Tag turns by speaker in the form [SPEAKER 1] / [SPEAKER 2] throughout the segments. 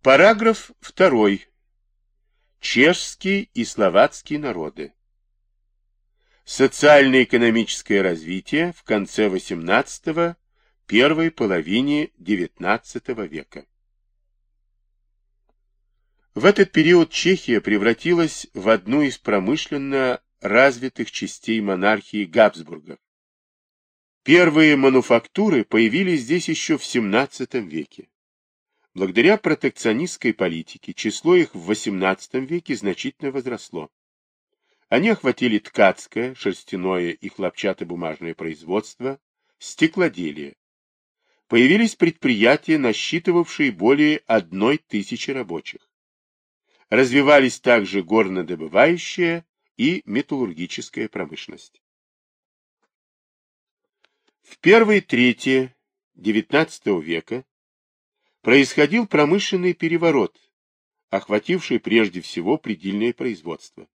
[SPEAKER 1] Параграф 2. Чешский и словацкие народы. Социально-экономическое развитие в конце XVIII – первой половине XIX века. В этот период Чехия превратилась в одну из промышленно развитых частей монархии Габсбургов. Первые мануфактуры появились здесь еще в XVII веке. Благодаря протекционистской политике число их в XVIII веке значительно возросло. Они охватили ткацкое, шерстяное и хлопчатобумажное производство, стеклоделие. Появились предприятия, насчитывавшие более одной тысячи рабочих. Развивались также горнодобывающая и металлургическая промышленность. В первой трети XIX века происходил промышленный переворот, охвативший прежде всего предельное производство.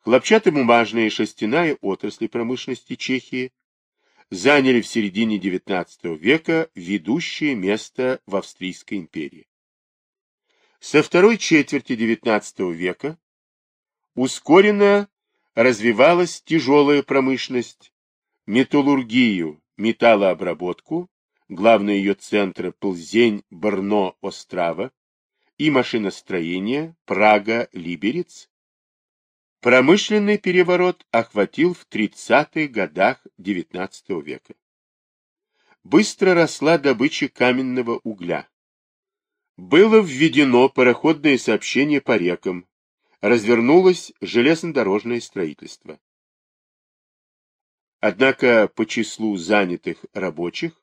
[SPEAKER 1] Хлопчатобумажная и шерстяная отрасли промышленности Чехии заняли в середине XIX века ведущее место в Австрийской империи. Со второй четверти XIX века ускоренно развивалась тяжелая промышленность, металлургию, металлообработку, главные ее центры Плзень, Брно, Острава, и машиностроение, Прага, Либерец, промышленный переворот охватил в 30-х годах XIX века. Быстро росла добыча каменного угля. Было введено пароходное сообщение по рекам, развернулось железнодорожное строительство. Однако по числу занятых рабочих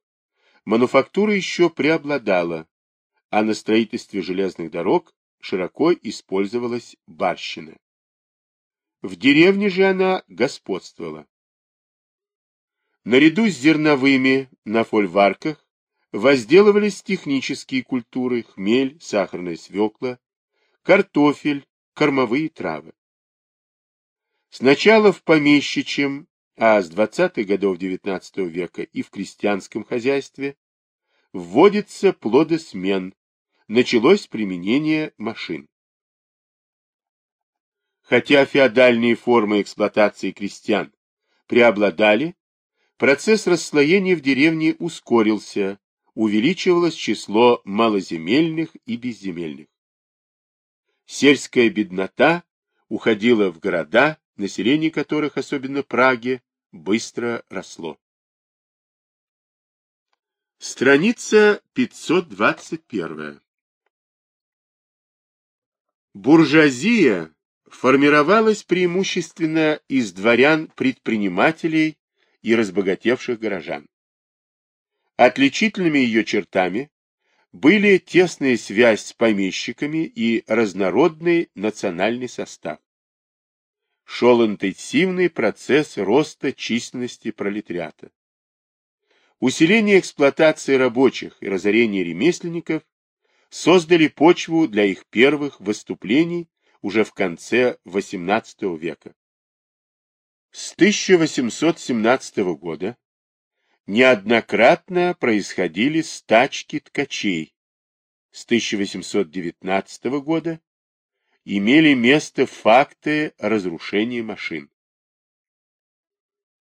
[SPEAKER 1] мануфактура еще преобладала, а на строительстве железных дорог широко использовалась барщина. В деревне же она господствовала. Наряду с зерновыми на фольварках возделывались технические культуры, хмель, сахарная свекла, картофель, кормовые травы. Сначала в помещичьем а с 20-х годов XIX века и в крестьянском хозяйстве вводится плодосмен, началось применение машин. Хотя феодальные формы эксплуатации крестьян преобладали, процесс расслоения в деревне ускорился, увеличивалось число малоземельных и безземельных. Сельская беднота уходила в города, население которых, особенно Праге, быстро росло. Страница 521. Буржуазия формировалась преимущественно из дворян-предпринимателей и разбогатевших горожан. Отличительными ее чертами были тесная связь с помещиками и разнородный национальный состав шел интенсивный процесс роста численности пролетариата. Усиление эксплуатации рабочих и разорение ремесленников создали почву для их первых выступлений уже в конце XVIII века. С 1817 года неоднократно происходили стачки ткачей. С 1819 года имели место факты разрушения машин.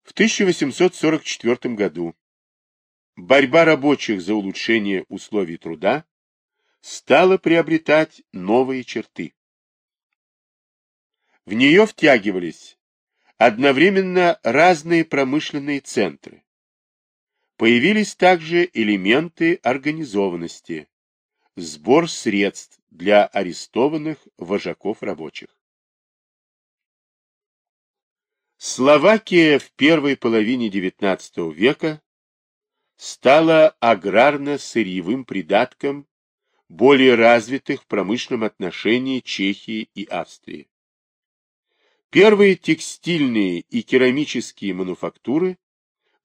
[SPEAKER 1] В 1844 году борьба рабочих за улучшение условий труда стала приобретать новые черты. В нее втягивались одновременно разные промышленные центры. Появились также элементы организованности, сбор средств для арестованных вожаков рабочих. Словакия в первой половине XIX века стала аграрно-сырьевым придатком более развитых в промышленном отношении Чехии и Австрии. Первые текстильные и керамические мануфактуры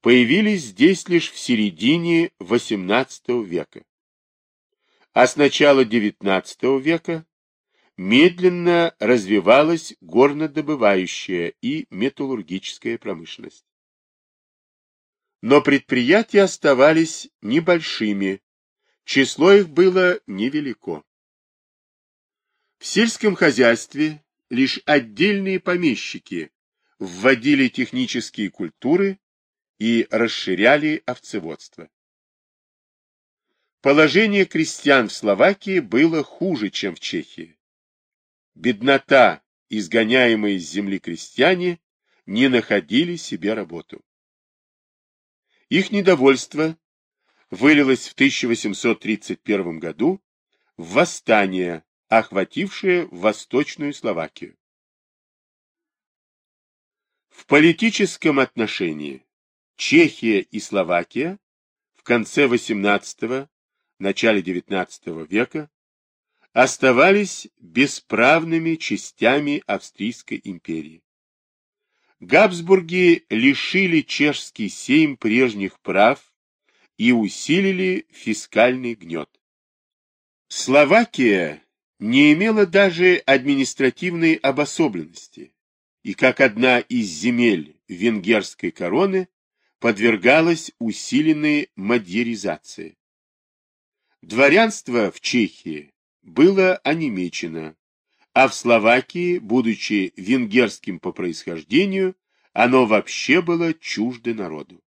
[SPEAKER 1] появились здесь лишь в середине XVIII века а с начала XIX века медленно развивалась горнодобывающая и металлургическая промышленность. Но предприятия оставались небольшими, число их было невелико. В сельском хозяйстве лишь отдельные помещики вводили технические культуры и расширяли овцеводство. Положение крестьян в Словакии было хуже, чем в Чехии. Беднота, изгоняемые из земли крестьяне, не находили себе работу. Их недовольство вылилось в 1831 году в восстание, охватившее Восточную Словакию. В политическом отношении Чехия и Словакия в конце XVIII начале XIX века оставались бесправными частями Австрийской империи. Габсбурги лишили чешский сейм прежних прав и усилили фискальный гнет. Словакия не имела даже административной обособленности и как одна из земель венгерской короны подвергалась усиленной мадьяризации. Дворянство в Чехии было онемечено, а в Словакии, будучи венгерским по происхождению, оно вообще было чуждо народу.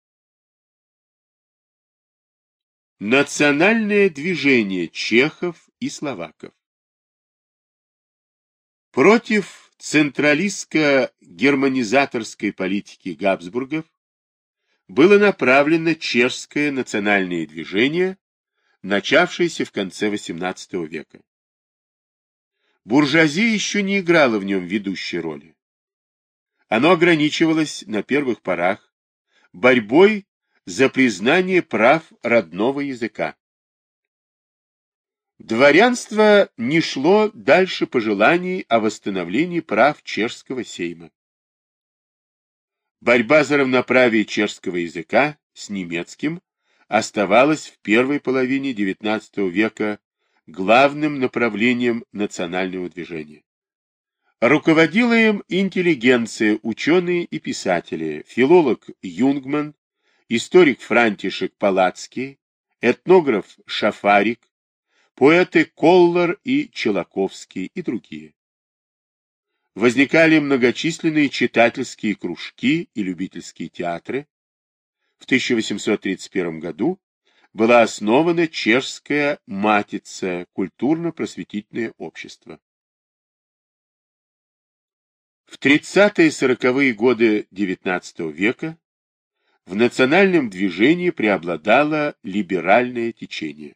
[SPEAKER 1] Национальное движение чехов и словаков Против централистско-германизаторской политики Габсбургов было направлено чешское национальное движение, начавшееся в конце XVIII века. Буржуазия еще не играла в нем ведущей роли. Оно ограничивалось на первых порах борьбой за признание прав родного языка. Дворянство не шло дальше пожеланий о восстановлении прав чешского сейма. Борьба за равноправие чешского языка с немецким оставалась в первой половине XIX века главным направлением национального движения. Руководила им интеллигенция, ученые и писатели, филолог Юнгман, историк Франтишек Палацкий, этнограф Шафарик, поэты Коллар и Челаковский и другие. Возникали многочисленные читательские кружки и любительские театры. В 1831 году была основана Чешская Матица, культурно-просветительное общество. В 30-40-е годы XIX века в национальном движении преобладало либеральное течение.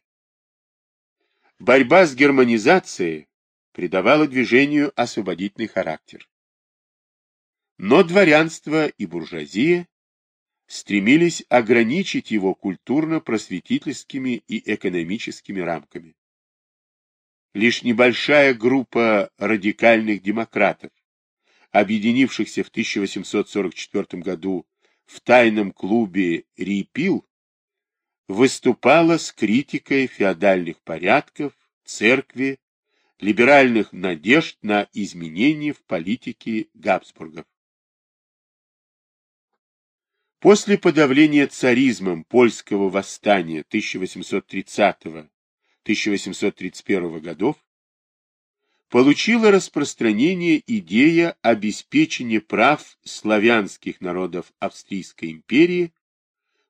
[SPEAKER 1] Борьба с германизацией придавала движению освободительный характер. Но дворянство и буржуазия стремились ограничить его культурно-просветительскими и экономическими рамками. Лишь небольшая группа радикальных демократов, объединившихся в 1844 году в тайном клубе «Рипил», выступала с критикой феодальных порядков, церкви, либеральных надежд на изменения в политике Габсбургов. После подавления царизмом польского восстания 1830-1831 годов получила распространение идея обеспечения прав славянских народов Австрийской империи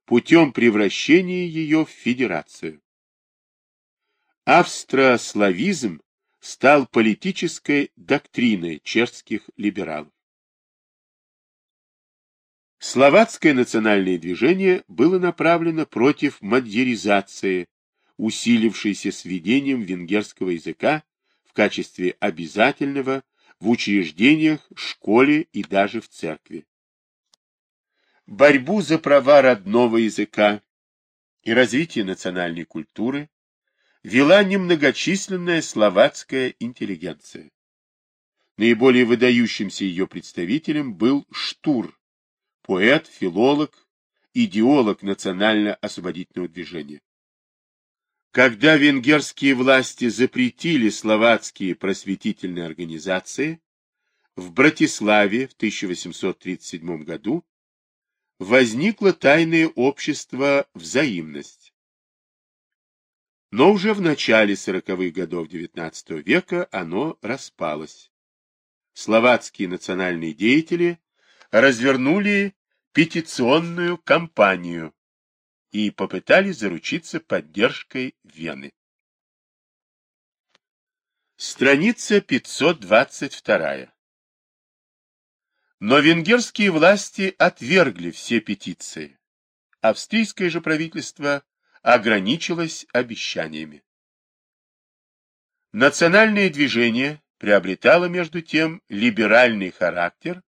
[SPEAKER 1] путем превращения ее в федерацию. Австрославизм стал политической доктриной чешских либералов. Словацкое национальное движение было направлено против мадьяризации, усилившейся с введением венгерского языка в качестве обязательного в учреждениях, школе и даже в церкви. Борьбу за права родного языка и развитие национальной культуры вела немногочисленная словацкая интеллигенция. Наиболее выдающимся ее представителем был Штур, поэт, филолог, идеолог национально-освободительного движения. Когда венгерские власти запретили словацкие просветительные организации, в Братиславе в 1837 году возникло тайное общество «Взаимность». Но уже в начале сороковых годов XIX века оно распалось. Словацкие национальные деятели развернули петиционную кампанию и попытались заручиться поддержкой Вены. Страница 522. Но венгерские власти отвергли все петиции. Австрийское же правительство ограничилось обещаниями. Национальное движение приобретало между тем либеральный характер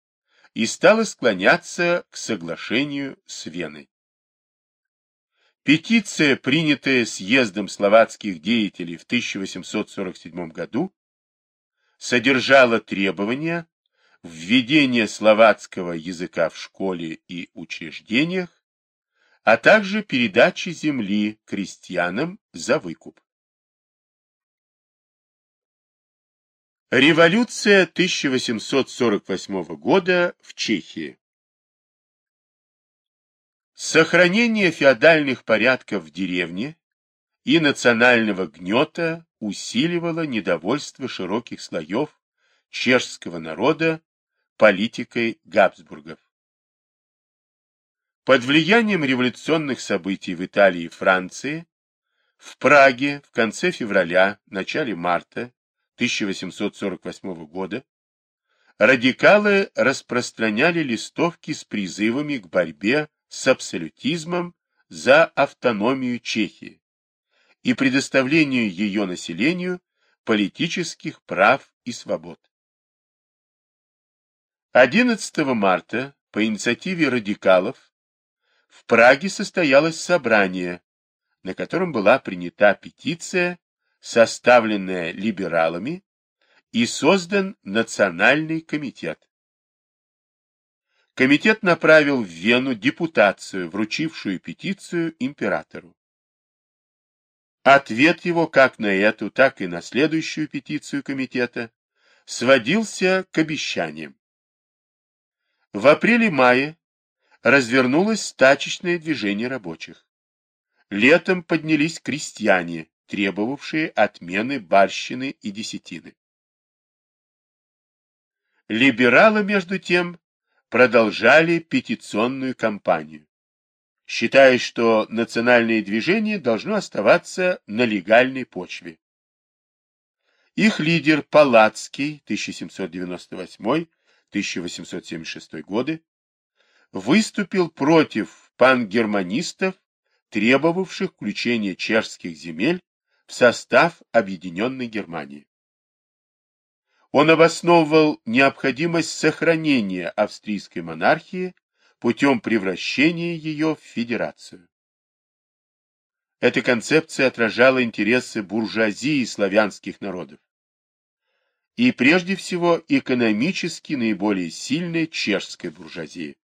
[SPEAKER 1] и стало склоняться к соглашению с Веной. Петиция, принятая съездом словацких деятелей в 1847 году, содержала требования введения словацкого языка в школе и учреждениях, а также передачи земли крестьянам за выкуп. Революция 1848 года в Чехии Сохранение феодальных порядков в деревне и национального гнета усиливало недовольство широких слоев чешского народа политикой Габсбургов. Под влиянием революционных событий в Италии и Франции в Праге в конце февраля, начале марта 1848 года радикалы распространяли листовки с призывами к борьбе с абсолютизмом за автономию Чехии и предоставлению ее населению политических прав и свобод. 11 марта по инициативе радикалов в Праге состоялось собрание, на котором была принята петиция, составленная либералами, и создан Национальный комитет. Комитет направил в Вену депутацию, вручившую петицию императору. Ответ его как на эту, так и на следующую петицию комитета сводился к обещаниям. В апреле-мае развернулось стачечное движение рабочих. Летом поднялись крестьяне, требовавшие отмены барщины и десятины. Либералы, между тем, продолжали петиционную кампанию, считая, что национальное движение должно оставаться на легальной почве. Их лидер Палацкий 1798-1876 годы выступил против пангерманистов, требовавших включения чешских земель в состав Объединенной Германии. Он обосновывал необходимость сохранения австрийской монархии путем превращения ее в федерацию. Эта концепция отражала интересы буржуазии славянских народов и прежде всего экономически наиболее сильной чешской буржуазии.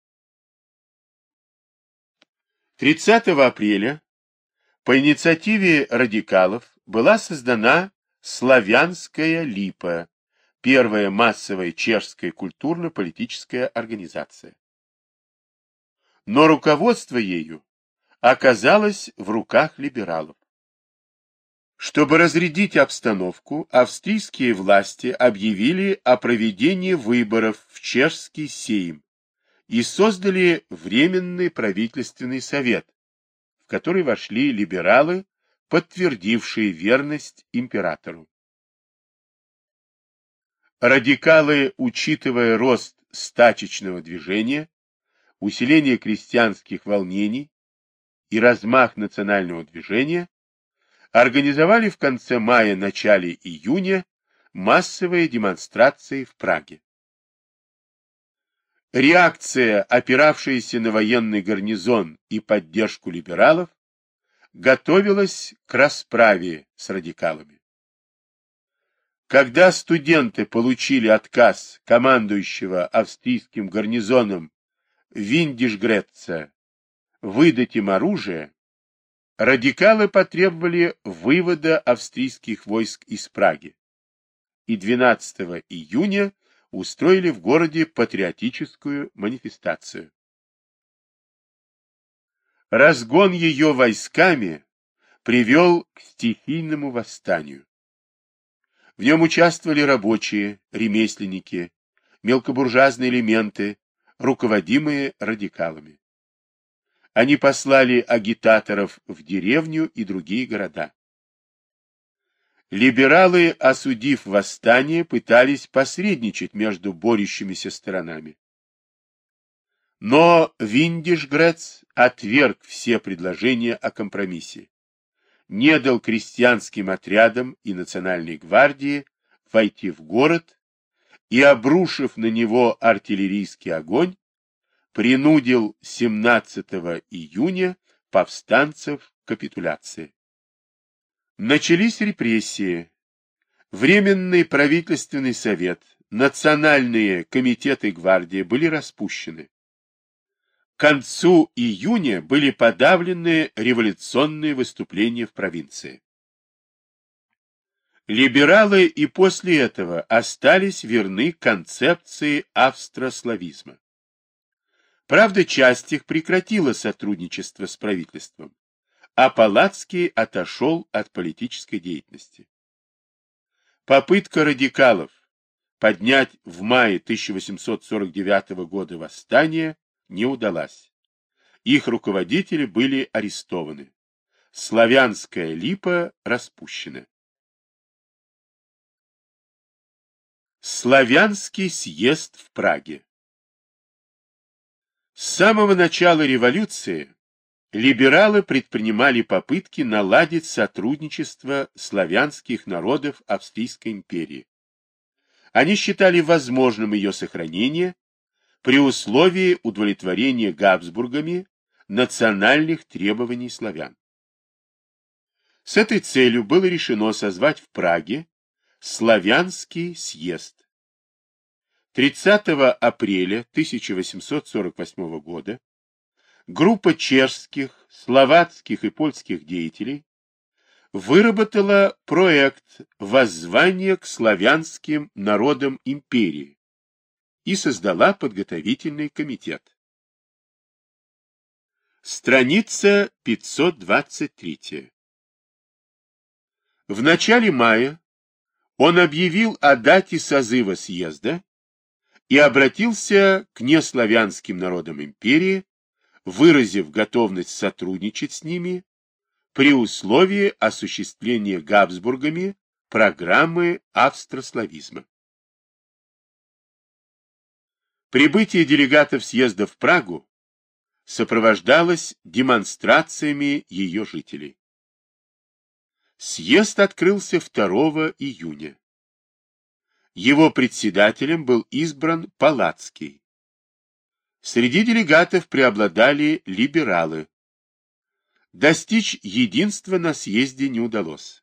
[SPEAKER 1] 30 апреля по инициативе радикалов была создана Славянская липа, первая массовая чешская культурно-политическая организация. Но руководство ею оказалось в руках либералов. Чтобы разрядить обстановку, австрийские власти объявили о проведении выборов в чешский сейм и создали Временный правительственный совет, который вошли либералы, подтвердившие верность императору. Радикалы, учитывая рост стачечного движения, усиление крестьянских волнений и размах национального движения, организовали в конце мая-начале июня массовые демонстрации в Праге. Реакция, опиравшаяся на военный гарнизон и поддержку либералов, готовилась к расправе с радикалами. Когда студенты получили отказ командующего австрийским гарнизоном Виндишгретца выдать им оружие, радикалы потребовали вывода австрийских войск из Праги и 12 июня устроили в городе патриотическую манифестацию. Разгон ее войсками привел к стихийному восстанию. В нем участвовали рабочие, ремесленники, мелкобуржуазные элементы, руководимые радикалами. Они послали агитаторов в деревню и другие города. Либералы, осудив восстание, пытались посредничать между борющимися сторонами. Но Виндишгрец отверг все предложения о компромиссе, не дал крестьянским отрядам и национальной гвардии войти в город и, обрушив на него артиллерийский огонь, принудил 17 июня повстанцев к капитуляции. Начались репрессии. Временный правительственный совет, национальные комитеты гвардии были распущены. К концу июня были подавлены революционные выступления в провинции. Либералы и после этого остались верны концепции австрославизма. Правда, часть их прекратила сотрудничество с правительством а Палацкий отошел от политической деятельности. Попытка радикалов поднять в мае 1849 года восстание не удалась. Их руководители были арестованы. Славянская липа распущена. Славянский съезд в Праге С самого начала революции либералы предпринимали попытки наладить сотрудничество славянских народов Австрийской империи. Они считали возможным ее сохранение при условии удовлетворения Габсбургами национальных требований славян. С этой целью было решено созвать в Праге Славянский съезд. 30 апреля 1848 года группа чешских, словацких и польских деятелей выработала проект воззвания к славянским народам империи и создала подготовительный комитет. Страница 523. В начале мая он объявил о дате созыва съезда и обратился к неславянским народам империи выразив готовность сотрудничать с ними при условии осуществления Габсбургами программы австрославизма. Прибытие делегатов съезда в Прагу сопровождалось демонстрациями ее жителей. Съезд открылся 2 июня. Его председателем был избран Палацкий. Среди делегатов преобладали либералы. Достичь единства на съезде не удалось.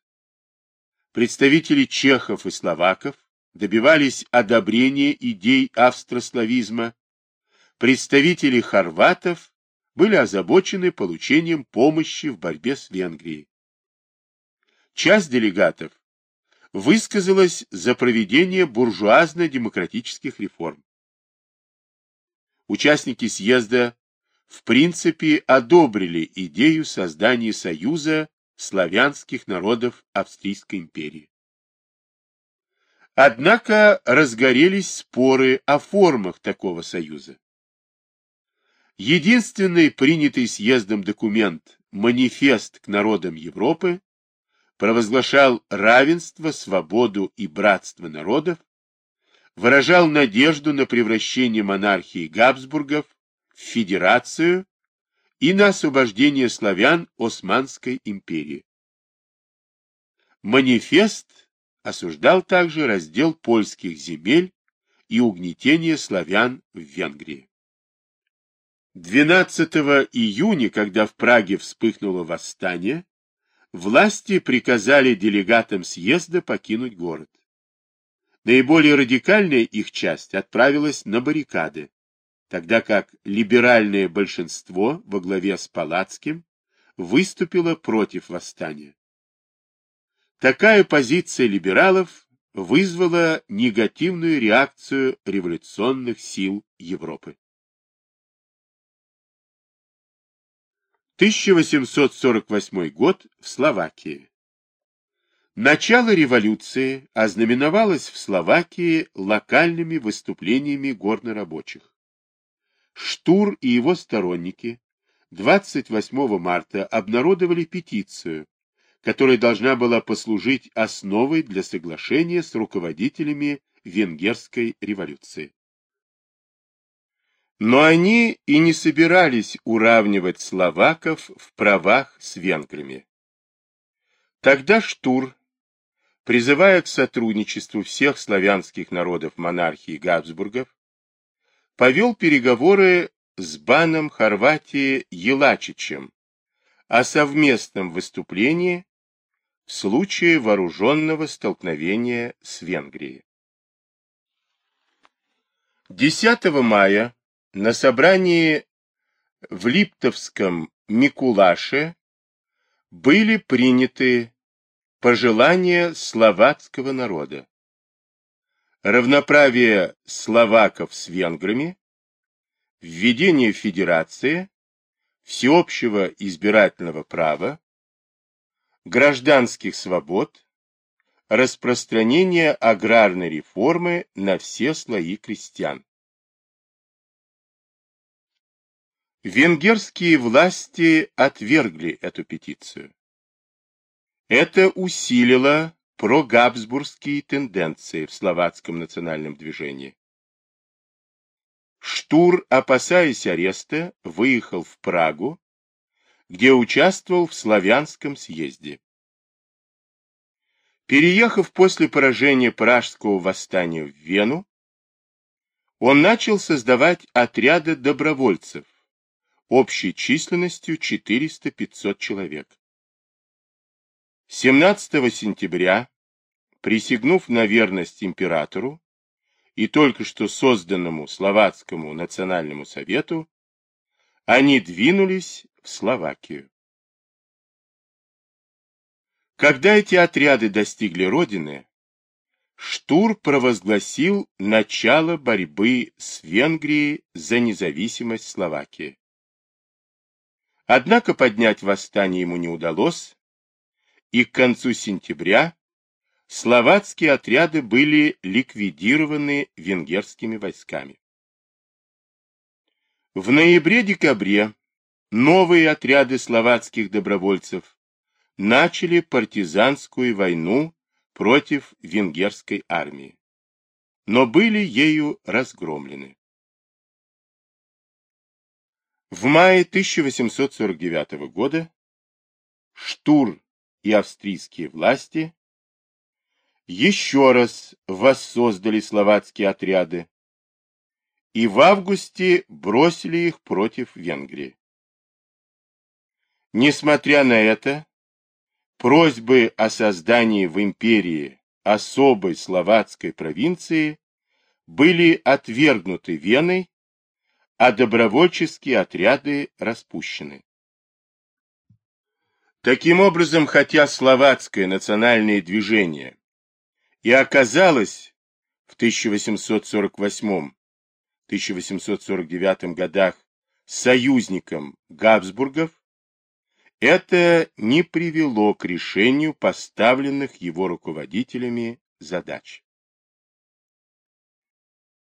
[SPEAKER 1] Представители чехов и словаков добивались одобрения идей австрославизма. Представители хорватов были озабочены получением помощи в борьбе с Венгрией. Часть делегатов высказалась за проведение буржуазно-демократических реформ участники съезда в принципе одобрили идею создания союза славянских народов Австрийской империи. Однако разгорелись споры о формах такого союза. Единственный принятый съездом документ «Манифест к народам Европы» провозглашал равенство, свободу и братство народов, выражал надежду на превращение монархии Габсбургов в федерацию и на освобождение славян Османской империи. Манифест осуждал также раздел польских земель и угнетение славян в Венгрии. 12 июня, когда в Праге вспыхнуло восстание, власти приказали делегатам съезда покинуть город. Наиболее радикальная их часть отправилась на баррикады, тогда как либеральное большинство во главе с Палацким выступило против восстания. Такая позиция либералов вызвала негативную реакцию революционных сил Европы. 1848 год в Словакии. Начало революции ознаменовалось в Словакии локальными выступлениями горнорабочих. Штур и его сторонники 28 марта обнародовали петицию, которая должна была послужить основой для соглашения с руководителями венгерской революции. Но они и не собирались уравнивать словаков в правах с венграми. Тогда Штур призывая к сотрудничеству всех славянских народов монархии Габсбургов, повел переговоры с баном Хорватии Елачичем о совместном выступлении в случае вооруженного столкновения с Венгрией. 10 мая на собрании в Липтовском Микулаше были приняты Пожелания словацкого народа. Равноправие словаков с венграми, введение федерации, всеобщего избирательного права, гражданских свобод, распространение аграрной реформы на все слои крестьян. Венгерские власти отвергли эту петицию. Это усилило прогабсбургские тенденции в словацком национальном движении. Штур, опасаясь ареста, выехал в Прагу, где участвовал в славянском съезде. Переехав после поражения пражского восстания в Вену, он начал создавать отряды добровольцев общей численностью 400-500 человек. 17 сентября, присягнув на верность императору и только что созданному Словацкому национальному совету, они двинулись в Словакию. Когда эти отряды достигли родины, Штур провозгласил начало борьбы с Венгрией за независимость Словакии. Однако поднять восстание ему не удалось, и к концу сентября словацкие отряды были ликвидированы венгерскими войсками. В ноябре-декабре новые отряды словацких добровольцев начали партизанскую войну против венгерской армии, но были ею разгромлены. В мае 1849 года Штур и австрийские власти еще раз воссоздали словацкие отряды и в августе бросили их против Венгрии. Несмотря на это, просьбы о создании в империи особой словацкой провинции были отвергнуты Веной, а добровольческие отряды распущены. Таким образом, хотя словацкое национальное движение и оказалось в 1848-1849 годах союзником Габсбургов, это не привело к решению поставленных его руководителями задач.